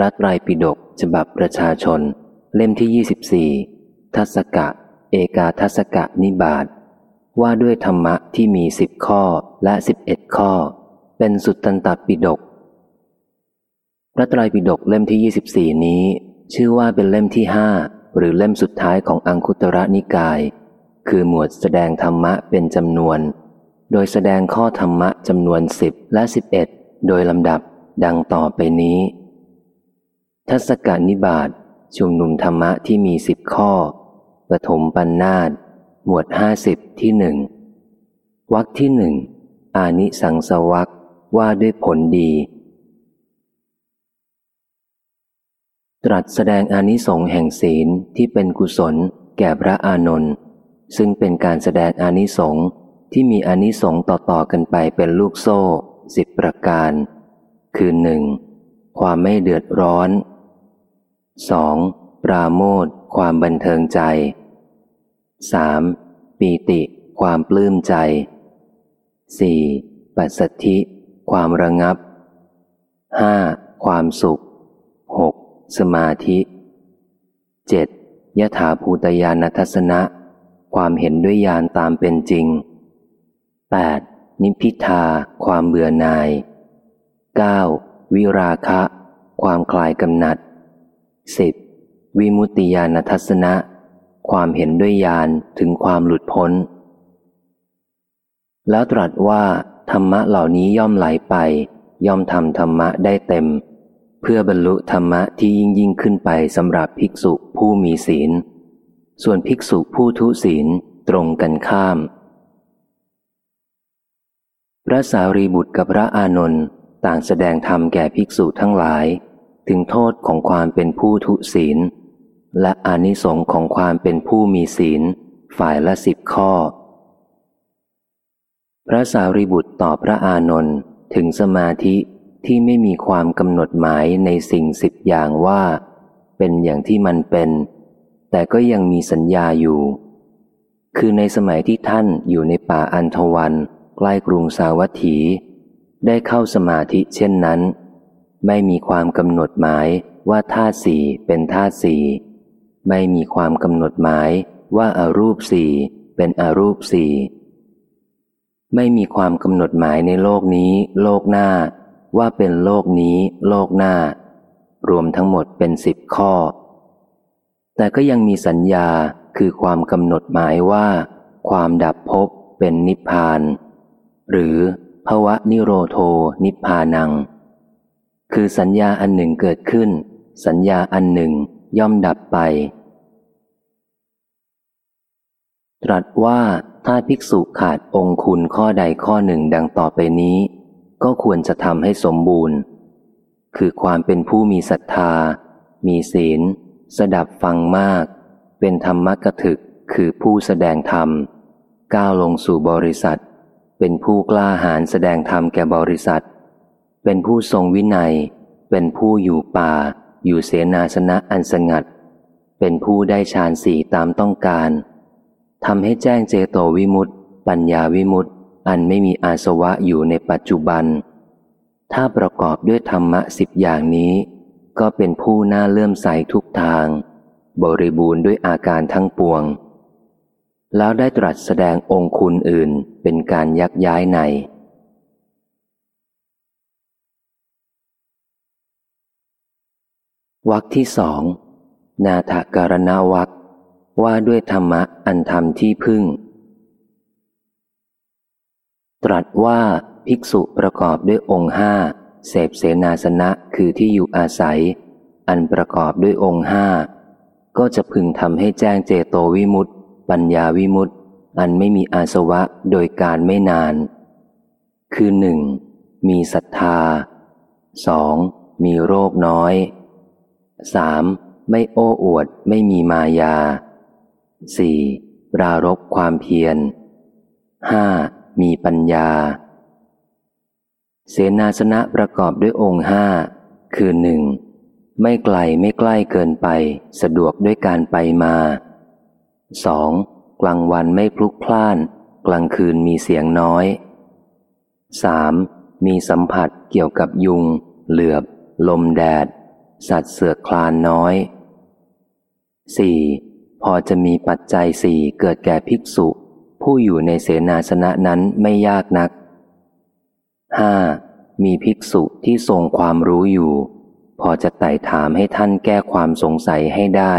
รัตไตรปิฎกฉบับประชาชน เล่มที่ 24 ทัศกะ เอกาทัศกะนิบาตว่าด้วยธรรมะที่มีสิบข้อและสิบเอ็ดข้อ เป็นสุตตันตปิฎกพระไตรปิฎกเล่มที่ 24 นี้ ชื่อว่าเป็นเล่มที่ห้าหรือเล่มสุดท้ายของอังคุตระนิกาย คือหมวดแสดงธรรมะเป็นจำนวน โดยแสดงข้อธรรมะจำนวนสิบและสิบเอ็ดโดยลำดับดังต่อไปนี้ ทัศกานิบาตชุมนุมธรรมะที่มีสิบข้อ ปฐมปัญนาตหมวดห้าสิบที่หนึ่งวักที่หนึ่งอานิสังสวักว่าด้วยผลดี ตรัสแสดงอานิสงส์แห่งศีลที่เป็นกุศลแก่พระอานนท์ซึ่งเป็นการแสดงอานิสงส์ที่มีอานิสงส์ต่อๆกันไปเป็นลูกโซ่สิบประการ คือหนึ่งความไม่เดือดร้อน สองปราโมทความบันเทิงใจสามปีติ ความปลื้มใจสี่ปัสสัทธิ ความระงับห้าความสุขหกสมาธิเจ็ดยถาภูตยานัทัศนะ ความเห็นด้วยญาณตามเป็นจริงแปดนิพิทา ความเบื่อหน่ายเก้าวิราคะ ความคลายกำหนัด สิบวิมุตติญาณทัศนะ ความเห็นด้วยญาณถึงความหลุดพ้น แล้วตรัสว่า ธรรมะเหล่านี้ย่อมไหลไป ย่อมทำธรรมะได้เต็ม เพื่อบรรลุธรรมะที่ยิ่งยิ่งขึ้นไปสำหรับภิกษุผู้มีศีล ส่วนภิกษุผู้ทุศีลตรงกันข้าม พระสารีบุตรกับพระอานนท์ต่างแสดงธรรมแก่ภิกษุทั้งหลาย ถึงโทษของความเป็นผู้ทุศีล และอานิสงค์ของความเป็นผู้มีศีล ฝ่ายละสิบข้อ พระสารีบุตรตอบพระอานนท์ถึงสมาธิที่ไม่มีความกำหนดหมายในสิ่งสิบอย่างว่า เป็นอย่างที่มันเป็น แต่ก็ยังมีสัญญาอยู่ คือในสมัยที่ท่านอยู่ในป่าอันทวัน ใกล้กรุงสาวัตถี ได้เข้าสมาธิเช่นนั้น ไม่มีความกำหนดหมายว่าธาตุสี่เป็นธาตุสี่ไม่มีความกำหนดหมายว่าอารูปสี่เป็นอรูปสี่ไม่มีความกำหนดหมายในโลกนี้ โลกหน้า ว่าเป็นโลกนี้ โลกหน้า รวมทั้งหมดเป็นสิบข้อ แต่ก็ยังมีสัญญาคือความกำหนดหมายว่า ความดับภพเป็นนิพพาน หรือภวะนิโรโทนิพพานัง คือสัญญาอันหนึ่งเกิดขึ้น สัญญาอันหนึ่งย่อมดับไป ตรัสว่าถ้าภิกษุขาดองคุณข้อใดข้อหนึ่งดังต่อไปนี้ ก็ควรจะทำให้สมบูรณ์ คือความเป็นผู้มีศรัทธา มีศีล สดับฟังมาก เป็นธรรมกถึกคือผู้แสดงธรรม ก้าวลงสู่บริษัท เป็นผู้กล้าหาญแสดงธรรมแก่บริษัท เป็นผู้ทรงวินัย เป็นผู้อยู่ป่า อยู่เสนาสนะอันสงัด เป็นผู้ได้ฌานสี่ตามต้องการทำให้แจ้งเจโตวิมุตติปัญญาวิมุตติอันไม่มีอาสวะอยู่ในปัจจุบัน ถ้าประกอบด้วยธรรมะสิบอย่างนี้ ก็เป็นผู้น่าเลื่อมใสทุกทาง บริบูรณ์ด้วยอาการทั้งปวง แล้วได้ตรัสแสดงองค์คุณอื่นเป็นการยักย้ายใน วักที่สองนาถการณวักว่าด้วยธรรมะอันธรรมที่พึ่ง ตรัสว่าภิกษุประกอบด้วยองค์ห้าเสพเสนาสนะคือที่อยู่อาศัย อันประกอบด้วยองค์ห้าก็จะพึงทำให้แจ้งเจโตวิมุตติปัญญาวิมุตติอันไม่มีอาสวะโดยการไม่นาน คือหนึ่งมีศรัทธาสองมีโรคน้อย สามไม่โอ้อวดไม่มีมายาสี่ปรารบความเพียรห้ามีปัญญา เสนาสนะประกอบด้วยองค์ห้าคือหนึ่งไม่ไกลไม่ใกล้เกินไป สะดวกด้วยการไปมาสองกลางวันไม่พลุกพล่าน กลางคืนมีเสียงน้อยสามมีสัมผัสเกี่ยวกับยุง เหลือบ ลมแดด สัตว์เสือกคลานน้อย 4. พอจะมีปัจจัยสี่เกิดแก่ภิกษุ ผู้อยู่ในเสนาสนะนั้นไม่ยากนัก 5. มีภิกษุที่ทรงความรู้อยู่ พอจะไต่ถามให้ท่านแก้ความสงสัยให้ได้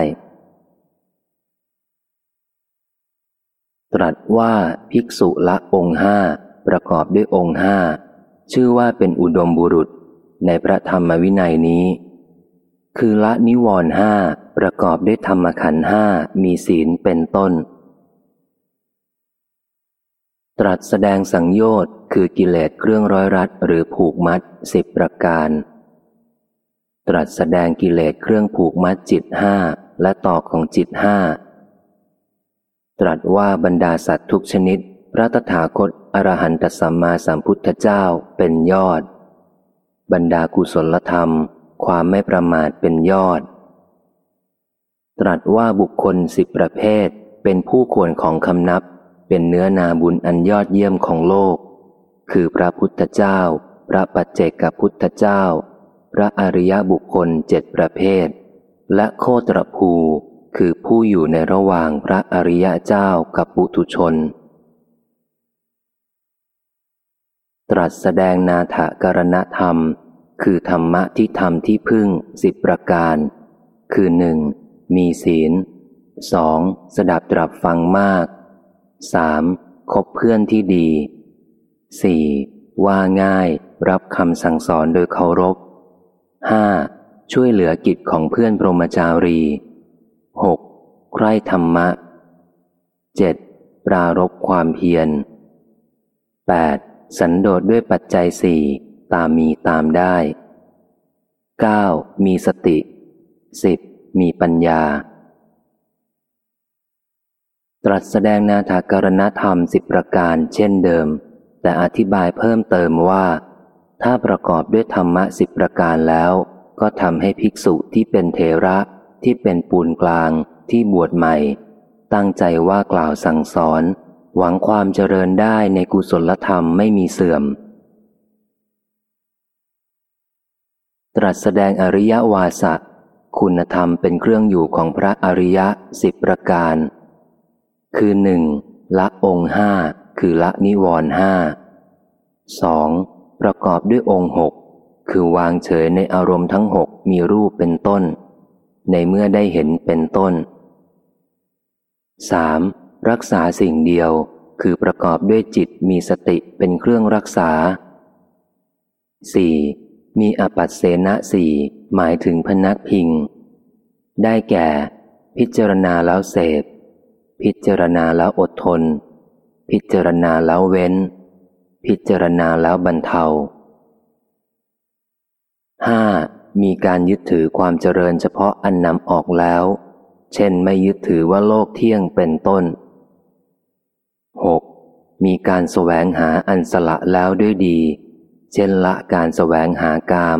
ตรัสว่าภิกษุละองค์ห้าประกอบด้วยองค์ห้าชื่อว่าเป็นอุดมบุรุษในพระธรรมวินัยนี้ คือละนิวรห้าประกอบด้วยธรรมขันห้ามีศีลเป็นต้น ตรัสแสดงสังโยชน์คือกิเลสเครื่องร้อยรัดหรือผูกมัดสิบประการ ตรัสแสดงกิเลสเครื่องผูกมัดจิตห้าและต่อของจิตห้าตรัสว่าบรรดาสัตว์ทุกชนิด พระตถาคตอรหันตสัมมาสัมพุทธเจ้าเป็นยอด บรรดากุศลธรรม ความไม่ประมาทเป็นยอด ตรัสว่าบุคคลสิบประเภท เป็นผู้ควรของคำนับ เป็นเนื้อนาบุญอันยอดเยี่ยมของโลก คือพระพุทธเจ้า พระปัจเจกพุทธเจ้า พระอริยบุคคลเจ็ดประเภท และโคตรภูคือผู้อยู่ในระหว่างพระอริยเจ้ากับปุถุชน ตรัสแสดงนาถกรณธรรม คือธรรมะที่ทำที่พึ่งสิบประการ คือหนึ่งมีศีลสองสดับตรับฟังมากสามคบเพื่อนที่ดีสี่ว่าง่ายรับคำสั่งสอนโดยเคารพห้าช่วยเหลือกิจของเพื่อนปรมจารีหกใคร่ธรรมะเจ็ดปรารบความเพียรแปดสันโดษด้วยปัจจัยสี่ ตามมีตามได้เก้ามีสติสิบมีปัญญา ตรัสแสดงนาถากรณธรรมสิบประการเช่นเดิม แต่อธิบายเพิ่มเติมว่า ถ้าประกอบด้วยธรรมะสิบประการแล้ว ก็ทำให้ภิกษุที่เป็นเทระที่เป็นปูนกลางที่บวชใหม่ ตั้งใจว่ากล่าวสั่งสอน หวังความเจริญได้ในกุศลธรรมไม่มีเสื่อม ตรัสแสดงอริยวาสะคุณธรรมเป็นเครื่องอยู่ของพระอริยะสิบประการ คือหนึ่งละองค์ห้าคือละนิวรห้าสองประกอบด้วยองค์หกคือวางเฉยในอารมณ์ทั้งหกมีรูปเป็นต้น ในเมื่อได้เห็นเป็นต้น 3. รักษาสิ่งเดียวคือประกอบด้วยจิตมีสติเป็นเครื่องรักษา 4. มีอปัสเสนะสี่หมายถึงพนักพิง ได้แก่ พิจารณาแล้วเสพ พิจารณาแล้วอดทน พิจารณาแล้วเว้น พิจารณาแล้วบรรเทา 5. มีการยึดถือความเจริญเฉพาะอันนำออกแล้ว เช่นไม่ยึดถือว่าโลกเที่ยงเป็นต้น 6. มีการแสวงหาอันสละแล้วด้วยดี เช่นละการแสวงหากาม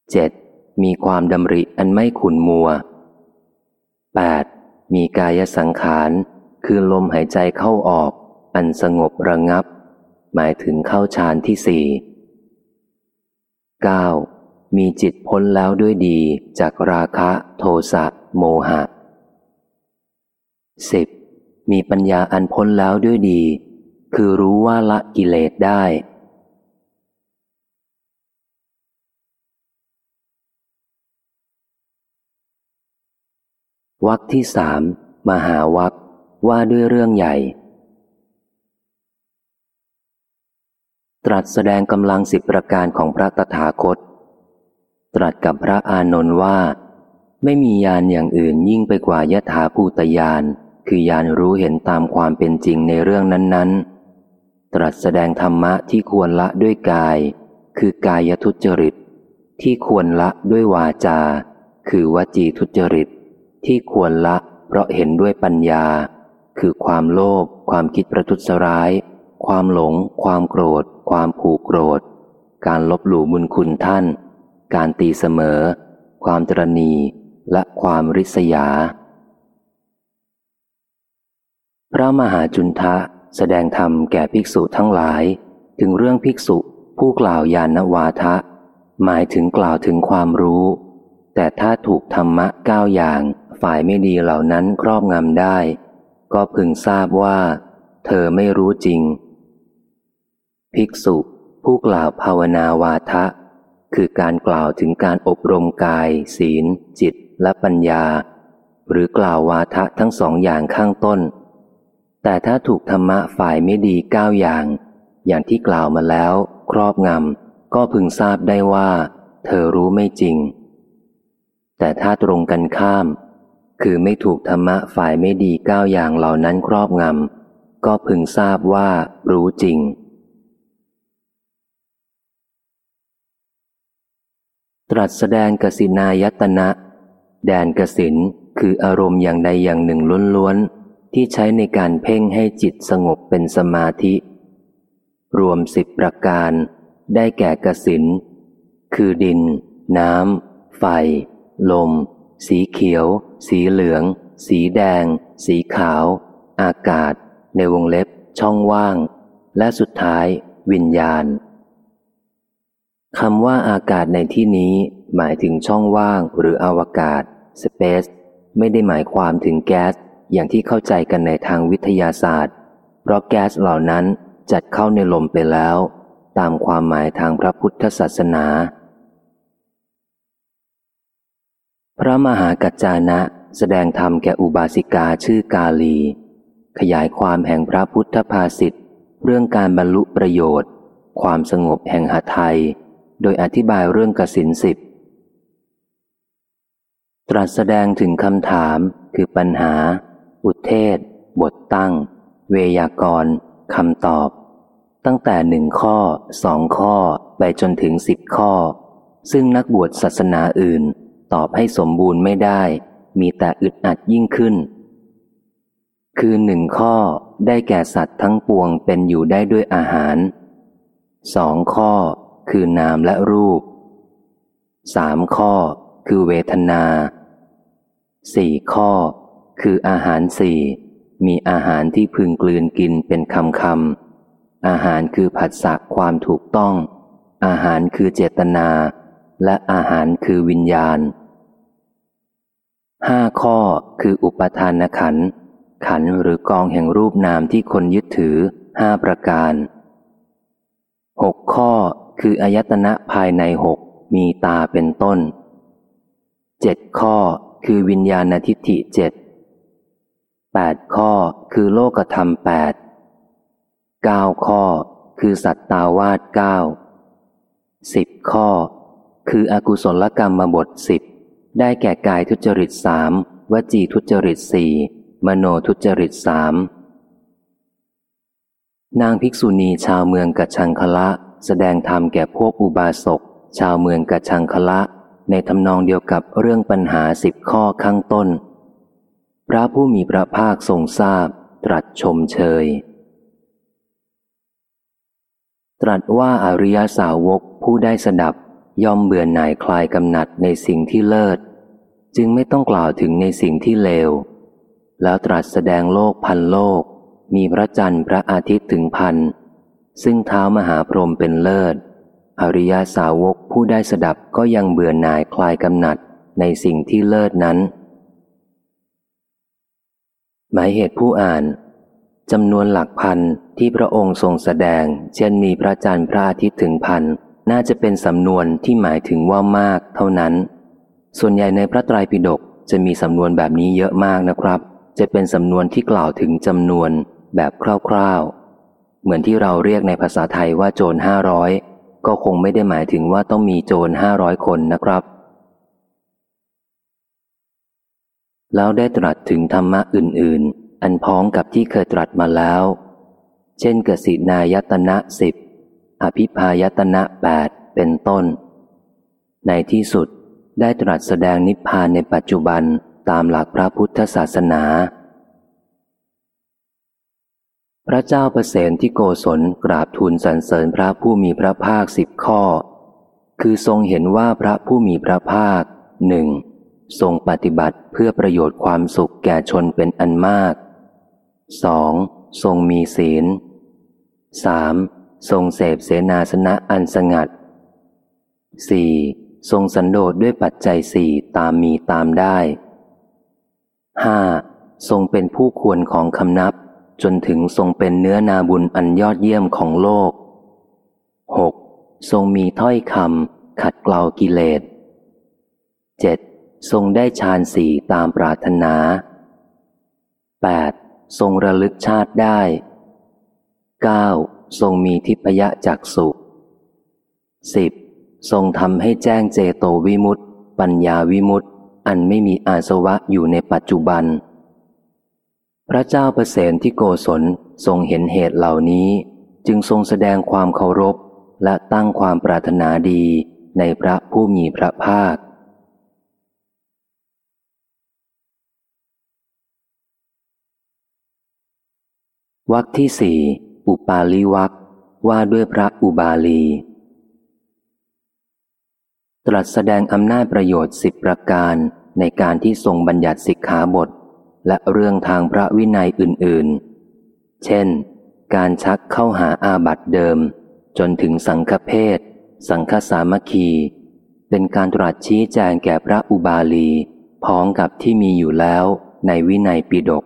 7. มีความดำริอันไม่ขุนมัว 8. มีกายสังขารคือลมหายใจเข้าออก อันสงบระงับ หมายถึงเข้าฌานที่สี่ 9. มีจิตพ้นแล้วด้วยดีจากราคะโทสะโมหะ 10. มีปัญญาอันพ้นแล้วด้วยดี คือรู้ว่าละกิเลสได้ วักที่สามมหาวักว่าด้วยเรื่องใหญ่ ตรัสแสดงกำลังสิบประการของพระตถาคต ตรัสกับพระอานนท์ว่า ไม่มียานอย่างอื่นยิ่งไปกว่ายถาภูตยาน คือยานรู้เห็นตามความเป็นจริงในเรื่องนั้นๆ ตรัสแสดงธรรมะที่ควรละด้วยกาย คือกายทุจริต ที่ควรละด้วยวาจา คือวจีทุจริต ที่ควรละ เพราะเห็นด้วยปัญญา คือความโลภความคิดประทุษร้าย ความหลง ความโกรธ ความผูกโกรธ การลบหลู่บุญคุณท่าน การตีเสมอ ความตรณีและความริษยา พระมหาจุนทะแสดงธรรมแก่ภิกษุทั้งหลาย ถึงเรื่องภิกษุผู้กล่าวยานวาทะ หมายถึงกล่าวถึงความรู้ แต่ถ้าถูกธรรมะเก้าอย่าง ฝ่ายไม่ดีเหล่านั้นครอบงำได้ ก็พึงทราบว่า เธอไม่รู้จริง ภิกษุ ผู้กล่าวภาวนาวาทะ คือการกล่าวถึงการอบรมกาย ศีล จิตและปัญญา หรือกล่าววาทะทั้งสองอย่างข้างต้น แต่ถ้าถูกธรรมะฝ่ายไม่ดีเก้าอย่าง อย่างที่กล่าวมาแล้ว ครอบงำก็พึงทราบได้ว่า เธอรู้ไม่จริงแต่ถ้าตรงกันข้าม คือไม่ถูกธรรมะฝ่ายไม่ดีเก้าอย่างเหล่านั้นครอบงำ ก็พึงทราบว่ารู้จริง ตรัสแสดงกสินายตนะ แดนกสินคืออารมณ์อย่างใดอย่างหนึ่งล้วนๆ ที่ใช้ในการเพ่งให้จิตสงบเป็นสมาธิ รวมสิบประการ ได้แก่กสิน คือดิน น้ำ ไฟ ลม สีเขียว สีเหลือง สีแดง สีขาว อากาศ ในวงเล็บ ช่องว่าง และสุดท้าย วิญญาณคำว่าอากาศในที่นี้ หมายถึงช่องว่างหรืออวกาศ space ไม่ได้หมายความถึงแก๊สอย่างที่เข้าใจกันในทางวิทยาศาสตร์ เพราะแก๊สเหล่านั้นจัดเข้าในลมไปแล้ว ตามความหมายทางพระพุทธศาสนา พ ระมหากัจจานะแสดงธรรมแก่อุบาสิกาชื่อกาลี ขยายความแห่งพระพุทธภาษิตเรื่องการบรรลุประโยชน์ ความสงบแห่งหไทย โดยอธิบายเรื่องกสินสิบตรัสแสดงถึงคำถามคือปัญหา อุเทศ บทตั้ง เวยากรคำตอบ ตั้งแต่หนึ่งข้อสองข้อ ไปจนถึงสิบข้อ ซึ่งนักบวชศาสนาอื่น ตอบให้สมบูรณ์ไม่ได้ มีแต่อึดอัดยิ่งขึ้น คือหนึ่งข้อได้แก่สัตว์ทั้งปวงเป็นอยู่ได้ด้วยอาหารสองข้อคือนามและรูปสามข้อคือเวทนาสี่ข้อ คืออาหารสี่มีอาหารที่พึงกลืนกินเป็นคำคำอาหารคือผัสสะความถูกต้อง อาหารคือเจตนา และอาหารคือวิญญาณ ห้าข้อคืออุปทานขัน ขันหรือกองแห่งรูปนามที่คนยึดถือห้าประการหกข้อคืออายตนะภายในหกมีตาเป็นต้นเจ็ดข้อคือวิญญาณทิฏฐิเจ็ดแปดข้อคือโลกธรรมแปดเก้าข้อคือสัตตาวาสเก้าสิบข้อ คืออกุศลกรรมมาบทสิบ ได้แก่กายทุจริตสามวจีทุจริตสี่มโนทุจริตสามนางภิกษุณีชาวเมืองกัจฉังคละ แสดงธรรมแก่พวกอุบาสก ชาวเมืองกะชังคละ ในทำนองเดียวกับเรื่องปัญหาสิบข้อข้างต้น พระผู้มีพระภาคทรงทราบ ตรัสชมเชย ตรัสว่าอาริยสาวกผู้ได้สดับย่อมเบื่อหน่ายคลายกำหนัดในสิ่งที่เลิศ จึงไม่ต้องกล่าวถึงในสิ่งที่เลว แล้วตรัสแสดงโลกพันโลก มีพระจันทร์พระอาทิตย์ถึงพัน ซึ่งเท้ามหาพรหมเป็นเลิศ อริยาสาวกผู้ได้สดับก็ยังเบื่อหน่ายคลายกำหนัดในสิ่งที่เลิศนั้น หมายเหตุผู้อ่านจำนวนหลักพันที่พระองค์ทรงแสดง เช่นมีพระจันทร์พระอาทิตย์ถึงพันน่าจะเป็นสำนวนที่หมายถึงว่ามากเท่านั้น ส่วนใหญ่ในพระไตรปิฎกจะมีสำนวนแบบนี้เยอะมากนะครับ จะเป็นสำนวนที่กล่าวถึงจำนวนแบบคร่าวๆ เหมือนที่เราเรียกในภาษาไทยว่าโจรห้าร้อยก็คงไม่ได้หมายถึงว่าต้องมีโจรห้าร้อยคนนะครับ แล้วได้ตรัสถึงธรรมะอื่น ๆ อันพ้องกับที่เคยตรัสมาแล้ว เช่นกสินายตนะสิบอภิพายตนะแปดเป็นต้น ในที่สุด ได้ตรัสแสดงนิพพานในปัจจุบันตามหลักพระพุทธศาสนา พระเจ้าประเสนที่โกศลกราบทูลสรรเสริญพระผู้มีพระภาคสิบข้อ คือทรงเห็นว่าพระผู้มีพระภาคหนึ่งทรงปฏิบัติเพื่อประโยชน์ความสุขแก่ชนเป็นอันมากสองทรงมีศีลสามทรงเสพเสนาสนะอันสงัด 4. ทรงสันโดษด้วยปัจจัยสี่ตามมีตามได้ 5. ทรงเป็นผู้ควรของคำนับ จนถึงทรงเป็นเนื้อนาบุญอันยอดเยี่ยมของโลก 6. ทรงมีถ้อยคำขัดเกลากิเลส 7. ทรงได้ฌานสี่ตามปรารถนา 8. ทรงระลึกชาติได้ 9. ทรงมีทิพยะจักสุ 10. ทรงทำให้แจ้งเจโตวิมุตติปัญญาวิมุตติอันไม่มีอาสวะอยู่ในปัจจุบัน พระเจ้าประเสนที่โกศลทรงเห็นเหตุเหล่านี้ จึงทรงแสดงความเคารพและตั้งความปรารถนาดีในพระผู้มีพระภาค วักที่สี่อุปาลีวักว่าด้วยพระอุบาลี ตรัสแสดงอำนาจประโยชน์สิบประการในการที่ทรงบัญญัติสิกขาบท และเรื่องทางพระวินัยอื่นๆ เช่น การชักเข้าหาอาบัตเดิม จนถึงสังฆเพศสังฆสามัคคี เป็นการตรัสชี้แจงแก่พระอุบาลีพ้องกับที่มีอยู่แล้วในวินัยปิฎก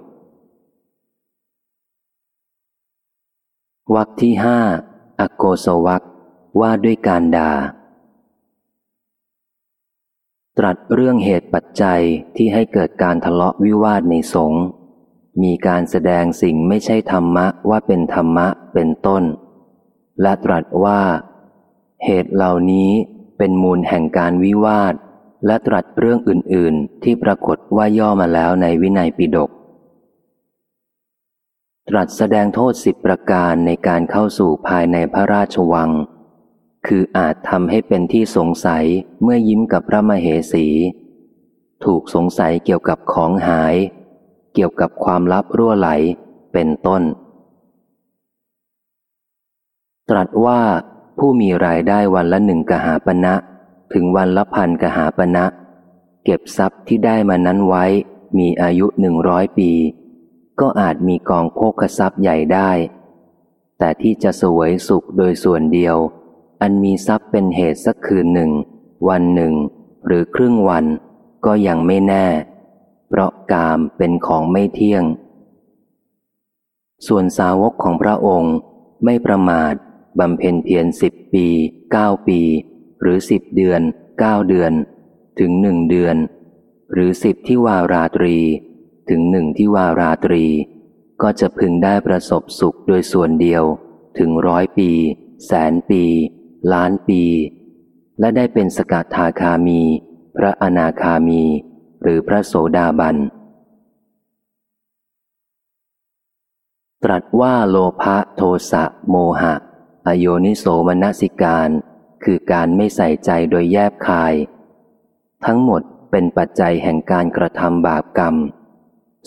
วักที่ห้าอโกสวักว่าด้วยการด่า ตรัสเรื่องเหตุปัจจัยที่ให้เกิดการทะเลาะวิวาทในสงฆ์มีการแสดงสิ่งไม่ใช่ธรรมะว่าเป็นธรรมะเป็นต้น และตรัสว่า เหตุเหล่านี้เป็นมูลแห่งการวิวาท และตรัสเรื่องอื่น ๆ ที่ปรากฏว่าย่อมาแล้วในวินัยปิฎกตรัสแสดงโทษสิบประการในการเข้าสู่ภายในพระราชวัง คืออาจทำให้เป็นที่สงสัยเมื่อยิ้มกับพระมเหสี ถูกสงสัยเกี่ยวกับของหาย เกี่ยวกับความลับรั่วไหล เป็นต้น ตรัสว่าผู้มีรายได้วันละหนึ่งกหาปณะถึงวันละพันกหาปณะเก็บทรัพย์ที่ได้มานั้นไว้ มีอายุหนึ่งร้อยปี ก็อาจมีกองโภคทรัพย์ใหญ่ได้ แต่ที่จะสวยสุขโดยส่วนเดียว อันมีทรัพย์เป็นเหตุสักคืนหนึ่ง วันหนึ่ง หรือครึ่งวัน ก็ยังไม่แน่ เพราะกามเป็นของไม่เที่ยง ส่วนสาวกของพระองค์ไม่ประมาทบำเพ็ญเพียรสิบปีเก้าปี หรือสิบเดือนเก้าเดือน ถึงหนึ่งเดือน หรือสิบที่วาราตรี ถึงหนึ่งที่วาราตรี ก็จะพึงได้ประสบสุขโดยส่วนเดียว ถึงร้อยปี แสนปี ล้านปี และได้เป็นสกัดทาคามี พระอนาคามี หรือพระโสดาบัน ตรัสว่าโลภะโทสะโมหะ อโยนิโสมนสิการ คือการไม่ใส่ใจโดยแยบคาย ทั้งหมดเป็นปัจจัยแห่งการกระทำบาปกรรม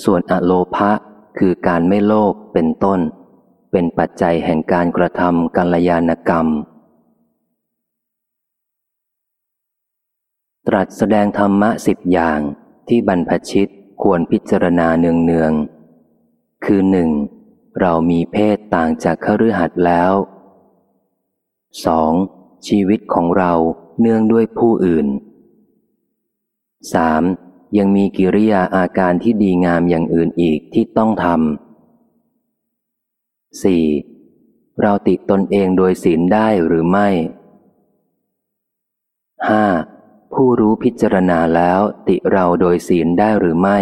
ส่วนอโลภะคือการไม่โลภเป็นต้น เป็นปัจจัยแห่งการกระทำกัลยาณกรรม ตรัสแสดงธรรมะสิบอย่างที่บรรพชิตควรพิจารณาเนืองเนืองคือหนึ่งเรามีเพศต่างจากขรือหัดแล้วสองชีวิตของเราเนื่องด้วยผู้อื่นสามยังมีกิริยาอาการที่ดีงามอย่างอื่นอีกที่ต้องทำ 4. เราติดตนเองโดยศีลได้หรือไม่ 5. ผู้รู้พิจารณาแล้วติเราโดยศีลได้หรือไม่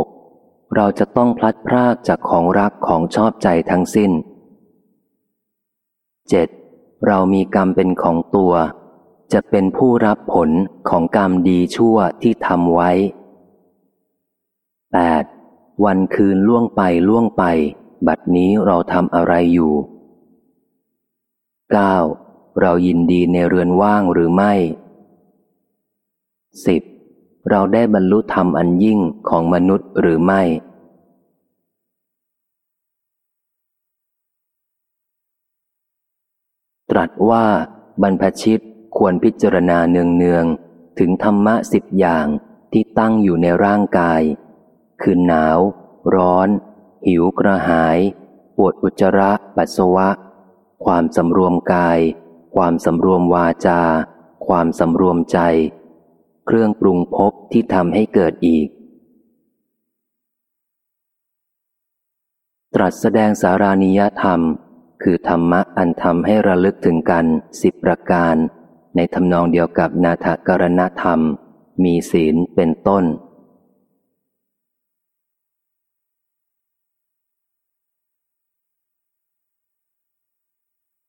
6. เราจะต้องพลัดพรากจากของรักของชอบใจทั้งสิ้น 7. เรามีกรรมเป็นของตัว จะเป็นผู้รับผลของกรรมดีชั่วที่ทำไว้ 8. วันคืนล่วงไปล่วงไป บัดนี้เราทำอะไรอยู่ 9. เรายินดีในเรือนว่างหรือไม่ 10. เราได้บรรลุธรรมอันยิ่งของมนุษย์หรือไม่ ตรัสว่าบรรพชิตควรพิจารณาเนืองๆถึงธรรมะสิบอย่างที่ตั้งอยู่ในร่างกาย คือหนาว ร้อน หิวกระหาย ปวดอุจจาระปัสสาวะ ความสำรวมกาย ความสำรวมวาจา ความสำรวมใจ เครื่องปรุงภพที่ทำให้เกิดอีก ตรัสแสดงสารานิยธรรม คือธรรมะอันทำให้ระลึกถึงกันสิบประการ ในทำนองเดียวกับนาถกรณธรรม มีศีลเป็นต้น